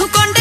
tú con